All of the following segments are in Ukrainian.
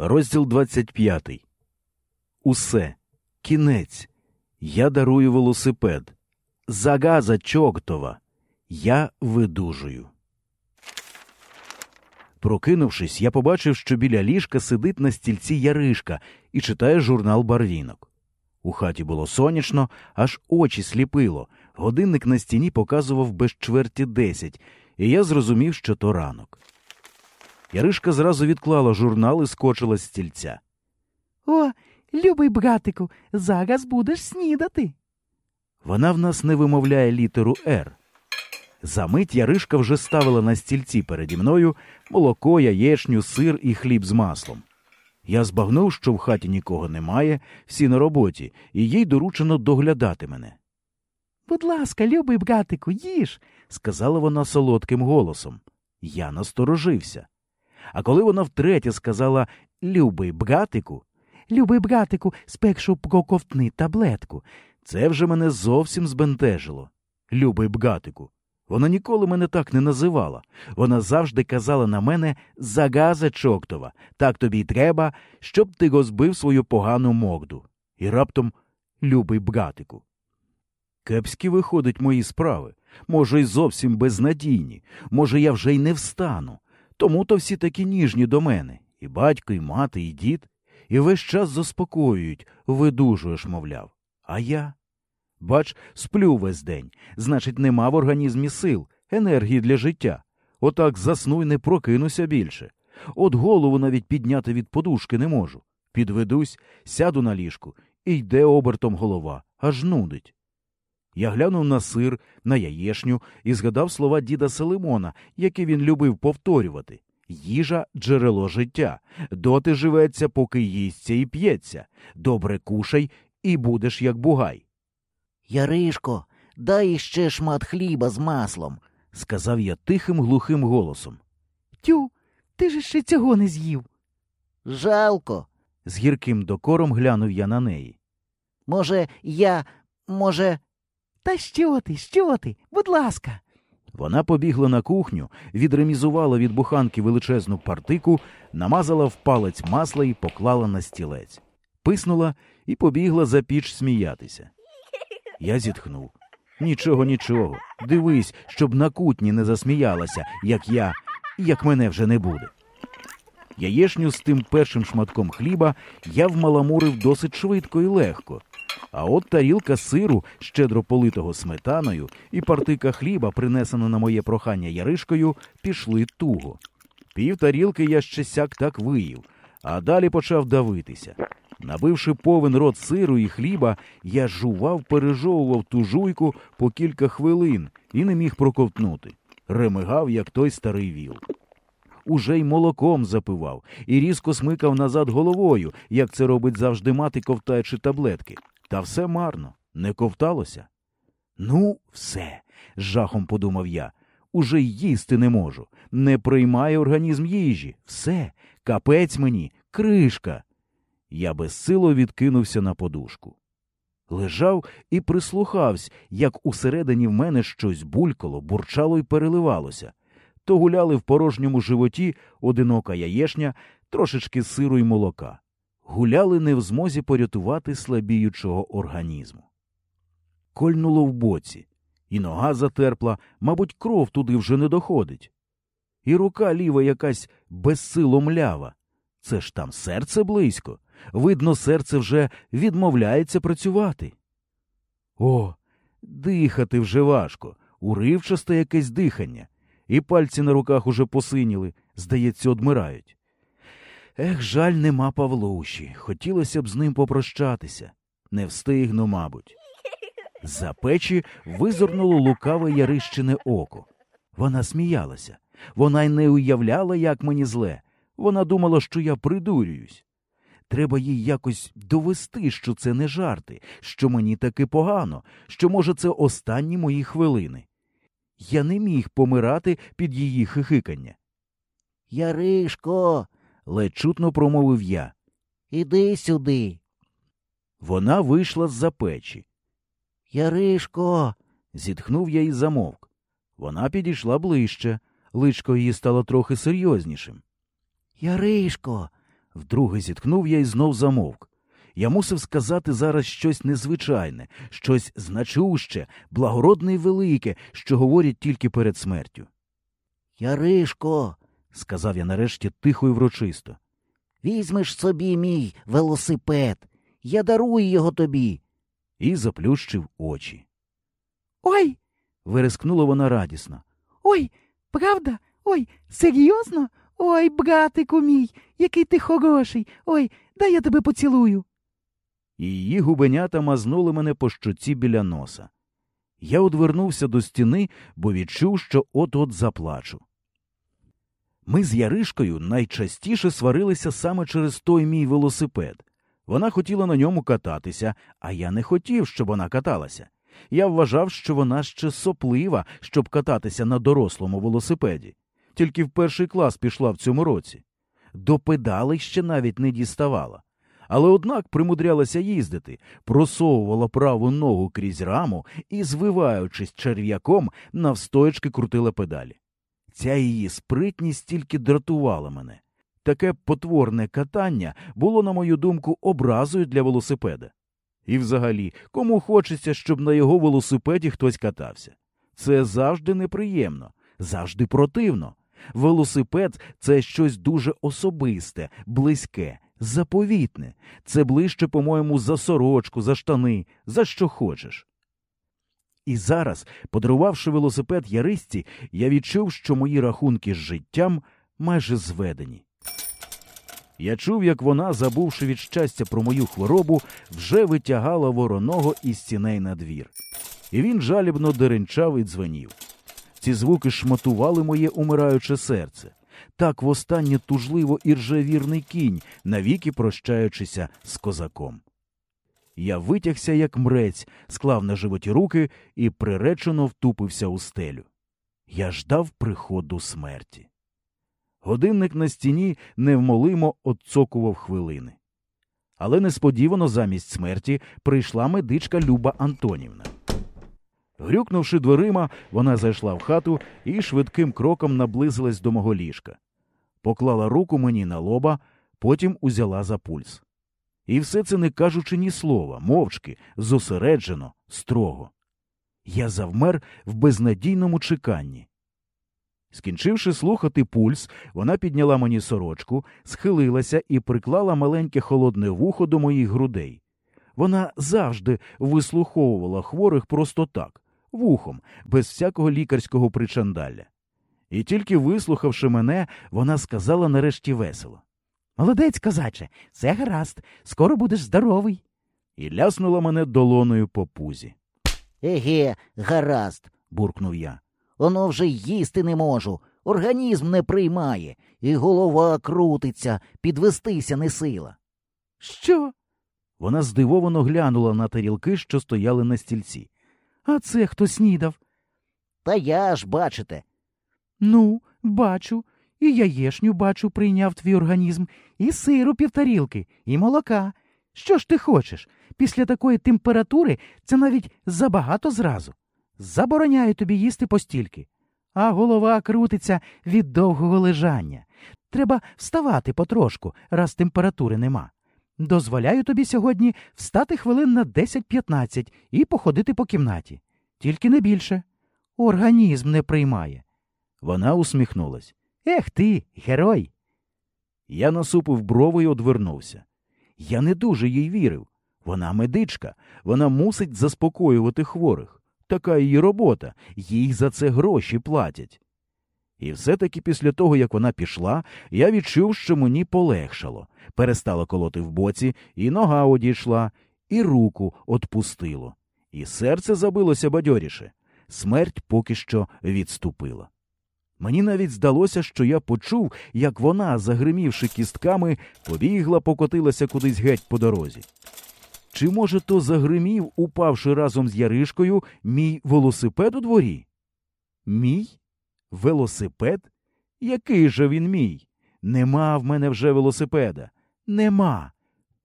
Розділ 25. Усе. Кінець. Я дарую велосипед. Загаза Чоктова. Я видужую. Прокинувшись, я побачив, що біля ліжка сидить на стільці Яришка і читає журнал барвінок. У хаті було сонячно, аж очі сліпило. Годинник на стіні показував без чверті десять, і я зрозумів, що то ранок. Яришка зразу відклала журнал і скочила з стільця. О, любий братику, зараз будеш снідати. Вона в нас не вимовляє літеру Р. Замить Яришка вже ставила на стільці переді мною молоко, яєчню, сир і хліб з маслом. Я збагнув, що в хаті нікого немає, всі на роботі, і їй доручено доглядати мене. Будь ласка, любий братику, їж. сказала вона солодким голосом. Я насторожився. А коли вона втретє сказала Любий братику, Любий братику, спершу проковтни таблетку. це вже мене зовсім збентежило. Любий братику. Вона ніколи мене так не називала. Вона завжди казала на мене загаза Чоктова, так тобі й треба, щоб ти розбив свою погану морду. І раптом любий братику. Кепські виходять мої справи. Може, й зовсім безнадійні. Може, я вже й не встану. Тому то всі такі ніжні до мене. І батько, і мати, і дід. І весь час заспокоюють, видужуєш, мовляв. А я? Бач, сплю весь день. Значить, нема в організмі сил, енергії для життя. Отак засну й не прокинуся більше. От голову навіть підняти від подушки не можу. Підведусь, сяду на ліжку, і йде обертом голова, аж нудить. Я глянув на сир, на яєшню і згадав слова діда Селимона, які він любив повторювати. Їжа джерело життя. Доти живеться, поки їсться і п'ється. Добре кушай, і будеш як бугай. Яришко, дай іще шмат хліба з маслом. сказав я тихим глухим голосом. Тю, ти ж ще цього не з'їв. Жалко. З гірким докором глянув я на неї. Може, я, може, Та що ти, що ти? Будь ласка. Вона побігла на кухню, відремізувала від буханки величезну партику, намазала в палець масла і поклала на стілець. Писнула і побігла за піч сміятися. Я зітхнув. Нічого, нічого. Дивись, щоб на кутні не засміялася, як я, як мене вже не буде. Яєшню з тим першим шматком хліба я вмаламурив досить швидко і легко. А от тарілка сиру, щедро политого сметаною, і партика хліба, принесена на моє прохання яришкою, пішли туго. Пів тарілки я ще сяк так виїв, а далі почав давитися. Набивши повен рот сиру і хліба, я жував, пережовував ту жуйку по кілька хвилин і не міг проковтнути. Ремигав, як той старий віл. Уже й молоком запивав і різко смикав назад головою, як це робить завжди мати, ковтаючи таблетки. Та все марно, не ковталося. Ну, все, з жахом подумав я. Уже їсти не можу. Не приймає організм їжі. Все, капець мені, кришка. Я безсило відкинувся на подушку. Лежав і прислухався, як усередині в мене щось булькало, бурчало і переливалося. То гуляли в порожньому животі одинока яєшня, трошечки сиру й молока. Гуляли не в змозі порятувати слабіючого організму. Кольнуло в боці, і нога затерпла, мабуть, кров туди вже не доходить. І рука ліва якась безсило млява. Це ж там серце близько. Видно, серце вже відмовляється працювати. О, дихати вже важко, уривчасте якесь дихання, і пальці на руках уже посиніли, здається, одмирають. Ех, жаль, нема Павлуші. Хотілося б з ним попрощатися. Не встигну, мабуть. За печі визирнуло лукаве ярищине око. Вона сміялася. Вона й не уявляла, як мені зле. Вона думала, що я придурююсь. Треба їй якось довести, що це не жарти, що мені таки погано, що, може, це останні мої хвилини. Я не міг помирати під її хихикання. Яришко, ледь чутно промовив я. іди сюди. Вона вийшла з-за печі. Яришко, Зітхнув я і замовк. Вона підійшла ближче, личко її стало трохи серйознішим. Яришко, Вдруге зітхнув я і знов замовк. Я мусив сказати зараз щось незвичайне, щось значуще, благородне й велике, що говорять тільки перед смертю. Яришко, Сказав я нарешті тихо і врочисто. візьмеш собі мій велосипед. Я дарую його тобі. І заплющив очі. Ой, Вирискнула вона радісно. ой, правда? Ой, серйозно? Ой, братику мій, який ти хороший. Ой, дай я тебе поцілую. її губенята мазнули мене по щоці біля носа. Я одвернувся до стіни, бо відчув, що от-от заплачу. Ми з Яришкою найчастіше сварилися саме через той мій велосипед. Вона хотіла на ньому кататися, а я не хотів, щоб вона каталася. Я вважав, що вона ще соплива, щоб кататися на дорослому велосипеді. Тільки в перший клас пішла в цьому році. До педалей ще навіть не діставала. Але однак примудрялася їздити, просовувала праву ногу крізь раму і, звиваючись черв'яком, навстоячки крутила педалі. Ця її спритність тільки дратувала мене. Таке потворне катання було, на мою думку, образою для велосипеда. І взагалі, кому хочеться, щоб на його велосипеді хтось катався. Це завжди неприємно, завжди противно. Велосипед це щось дуже особисте, близьке, заповітне. Це ближче, по-моєму, за сорочку, за штани, за що хочеш. І зараз, подарувавши велосипед Яристі, я відчув, що мої рахунки з життям майже зведені. Я чув, як вона, забувши від щастя про мою хворобу, вже витягала вороного із стіней на двір. І він жалібно деренчав і дзвенів. Ці звуки шматували моє умираюче серце. Так востаннє тужливо і ржавірний кінь, навіки прощаючися з козаком. Я витягся, як мрець, склав на животі руки і приречено втупився у стелю. Я ждав приходу смерті. Годинник на стіні невмолимо отцокував хвилини. Але несподівано замість смерті прийшла медичка Люба Антонівна. Грюкнувши дверима, вона зайшла в хату і швидким кроком наблизилась до мого ліжка. Поклала руку мені на лоба, потім узяла за пульс. І все це не кажучи ні слова, мовчки, зосереджено, строго. Я завмер в безнадійному чеканні. Скінчивши слухати пульс, вона підняла мені сорочку, схилилася і приклала маленьке холодне вухо до моїх грудей. Вона завжди вислуховувала хворих просто так, вухом, без всякого лікарського причандалля. І тільки вислухавши мене, вона сказала нарешті весело. Молодець, козаче, все гаразд, скоро будеш здоровий. І ляснула мене долоною по пузі. Еге, гаразд. буркнув я. Оно вже їсти не можу. Організм не приймає, і голова крутиться, підвестися не сила. Що? Вона здивовано глянула на тарілки, що стояли на стільці. А це хто снідав? Та я ж, бачите, Ну, бачу. І яєшню, бачу, прийняв твій організм, і сиру півтарілки, і молока. Що ж ти хочеш? Після такої температури це навіть забагато зразу. Забороняю тобі їсти постільки. А голова крутиться від довгого лежання. Треба вставати потрошку, раз температури нема. Дозволяю тобі сьогодні встати хвилин на 10-15 і походити по кімнаті. Тільки не більше. Організм не приймає. Вона усміхнулась. Ех ти, герой. Я насупив брови і одвернувся. Я не дуже їй вірив. Вона медичка, вона мусить заспокоювати хворих. Така її робота, їй за це гроші платять. І все-таки після того, як вона пішла, я відчув, що мені полегшало, перестало колоти в боці, і нога одійшла, і руку отпустило, і серце забилося бадьоріше. Смерть поки що відступила. Мені навіть здалося, що я почув, як вона, загримівши кістками, побігла, покотилася кудись геть по дорозі. Чи, може, то загримів, упавши разом з Яришкою, мій велосипед у дворі? Мій? Велосипед? Який же він мій? Нема в мене вже велосипеда. Нема.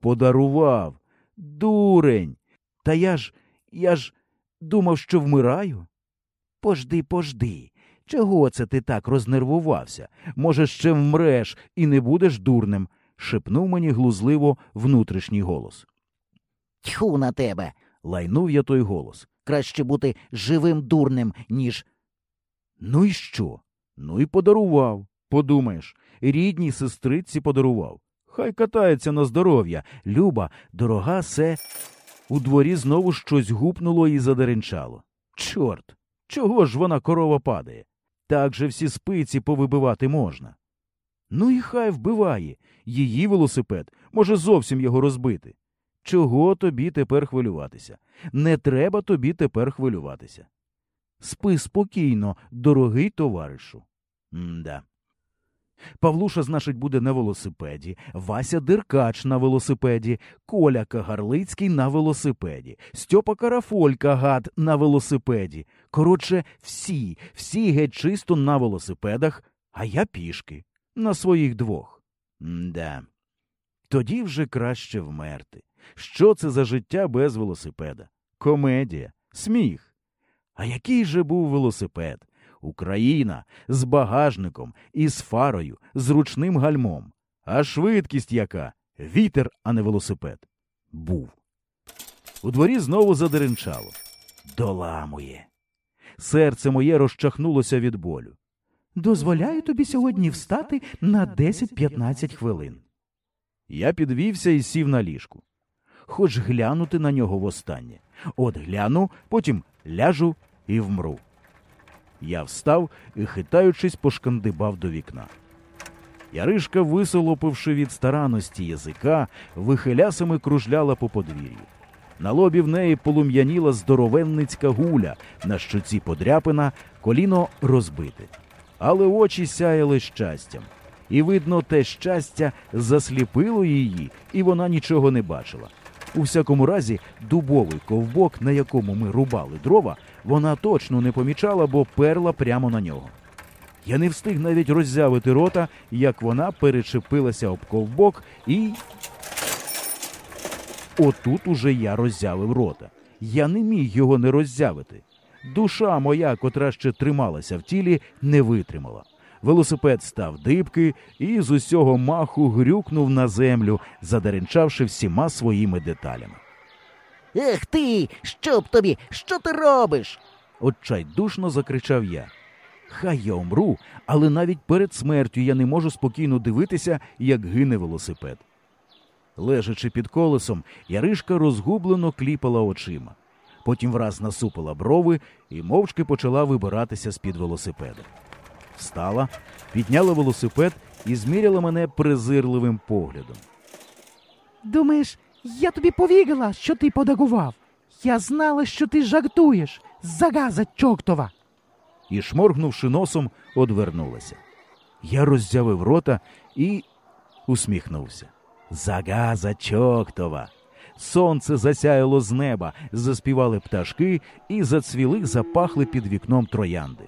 Подарував. Дурень. Та я ж, я ж думав, що вмираю. Пожди, пожди. Чого це ти так рознервувався? Може, ще вмреш і не будеш дурним. шепнув мені глузливо внутрішній голос. Тьху на тебе. Лайнув я той голос. Краще бути живим дурнем, ніж. Ну і що? Ну і подарував. Подумаєш, рідній сестриці подарував. Хай катається на здоров'я. Люба, дорога се. У дворі знову щось гупнуло і задеренчало. Чорт, чого ж вона корова падає? Так же всі спиці повибивати можна. Ну і хай вбиває. Її велосипед може зовсім його розбити. Чого тобі тепер хвилюватися? Не треба тобі тепер хвилюватися. Спи спокійно, дорогий товаришу. М-да. Павлуша, значить, буде на велосипеді, Вася Деркач на велосипеді, Коля Кагарлицький на велосипеді, Стьопа Карафолька гад на велосипеді. Коротше, всі, всі геть чисто на велосипедах, а я пішки, на своїх двох. М-да. Тоді вже краще вмерти. Що це за життя без велосипеда? Комедія, сміх. А який же був велосипед? Україна з багажником, із фарою, з ручним гальмом. А швидкість яка? Вітер, а не велосипед. Був. У дворі знову задеренчало. Доламує. Серце моє розчахнулося від болю. Дозволяю тобі сьогодні встати на 10-15 хвилин. Я підвівся і сів на ліжку. Хоч глянути на нього востаннє. От гляну, потім ляжу і вмру. Я встав і, хитаючись, пошкандибав до вікна. Яришка, висолопивши від старанності язика, вихилясами кружляла по подвір'ю. На лобі в неї полум'яніла здоровенницька гуля, на щоці подряпина, коліно розбите. Але очі сяяли щастям. І, видно, те щастя засліпило її, і вона нічого не бачила. У всякому разі, дубовий ковбок, на якому ми рубали дрова, вона точно не помічала, бо перла прямо на нього. Я не встиг навіть роззявити рота, як вона перечепилася об ковбок і. Отут уже я роззявив рота. Я не міг його не роззявити. Душа моя, котра ще трималася в тілі, не витримала. Велосипед став дибки і з усього маху грюкнув на землю, задеренчавши всіма своїми деталями. Ех ти! Що б тобі? Що ти робиш? Отчайдушно закричав я. Хай я умру, але навіть перед смертю я не можу спокійно дивитися, як гине велосипед. Лежачи під колесом, Яришка розгублено кліпала очима. Потім враз насупила брови і мовчки почала вибиратися з-під велосипеда. Встала, підняла велосипед і зміряла мене презирливим поглядом. Думаєш, я тобі повірила, що ти подагував. Я знала, що ти жартуєш. Загаза чортова. і, шморгнувши носом, одвернулася. Я роззявив рота і усміхнувся. Загаза чоктова. Сонце засяяло з неба, заспівали пташки і зацвіли, запахли під вікном троянди.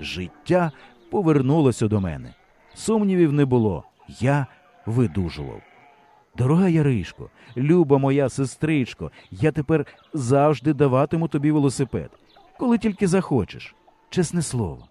Життя повернулося до мене. Сумнівів не було. Я видужував. Дорога Яришко, люба моя сестричко, я тепер завжди даватиму тобі велосипед, коли тільки захочеш. Чесне слово.